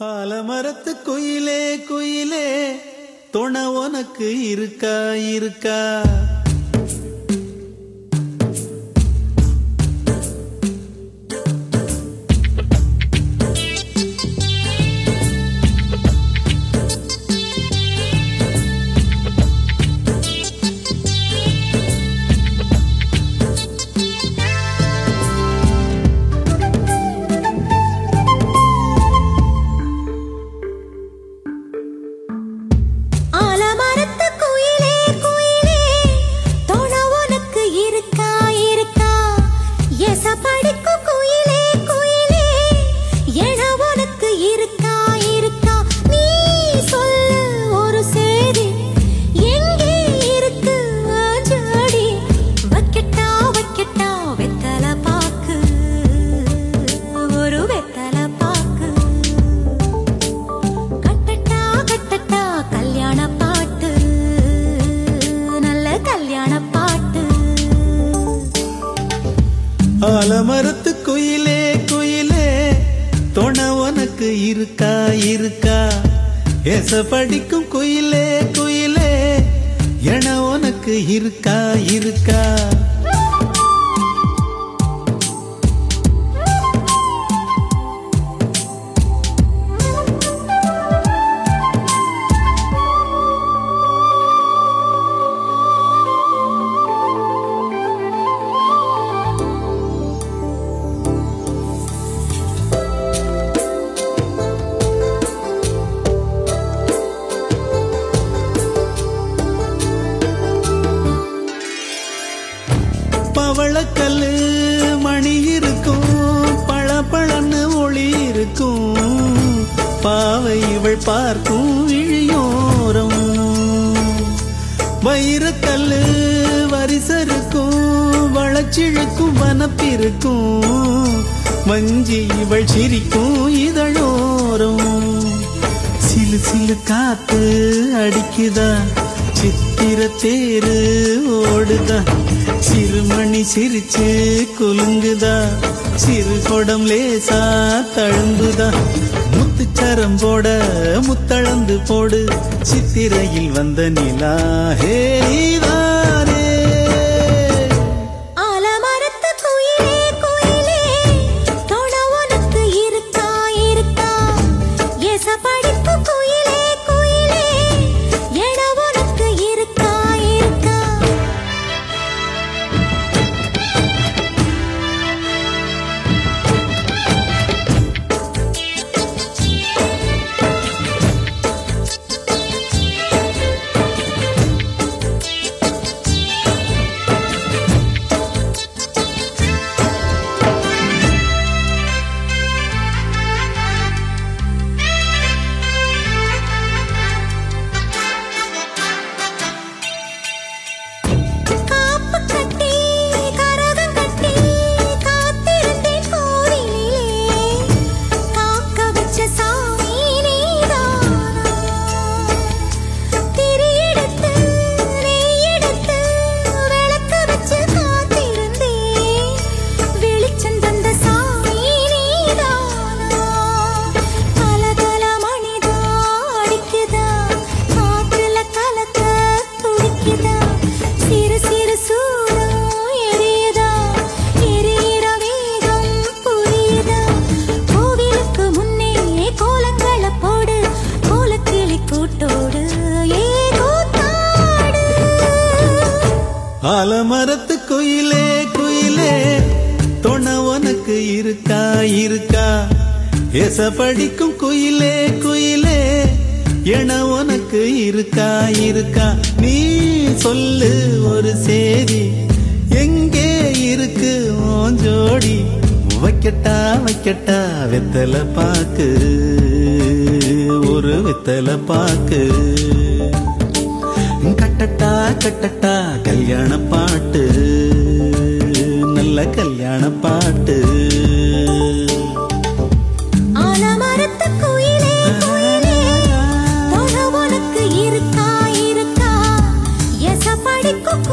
ஆலமரத்து குயிலே குயிலே துணை உனக்கு இருக்கா இருக்கா? ஆலமரத்து குயிலே குயிலே. துணை உனக்கு இருக்கா இருக்கா? எச படிக்கும் குயிலே குயிலே. என உனக்கு இருக்கா இருக்கா? பவளக்கல்லு மணி இருக்கும் பழ பழன்னு ஒளி இருக்கும். பாவை இவள் பார்க்கும் விழியோரம். வைரக்கல்லு வரிசருக்கும் வளச்சிழுக்கும் வனப்பிருக்கும் வஞ்சி இவள் சிரிக்கும் இதழோரம். சிலு சிலு காத்து அடிக்குதா சித்திர தேரு ஓடுதா. சிறுமணி சிரிச்சு குலுங்குதா? சிறு கொடம் லேசா தழும்புதா? முத்துச்சரம் போட முத்தளந்து போடு. சித்திரையில் வந்த நிலா ஹேரிதா ஆலமரத்து குயிலே குயிலே. தொண உனக்கு இருக்கா இருக்கா? எச படிக்கும் குயிலே குயிலே. என உனக்கு இருக்கா இருக்கா? நீ சொல்லு ஒரு சேதி. எங்கே இருக்கு உன் ஜோடி? வைக்கட்டா வைக்கட்டா வெத்தலை பாக்கு. ஒரு வெத்தலை பாக்கு. கட்டட்டா கட்டட்டா கல்யாண பாட்டு நல்ல கல்யாண பாட்டு இருக்கா இருக்கா? எச படிக்கும்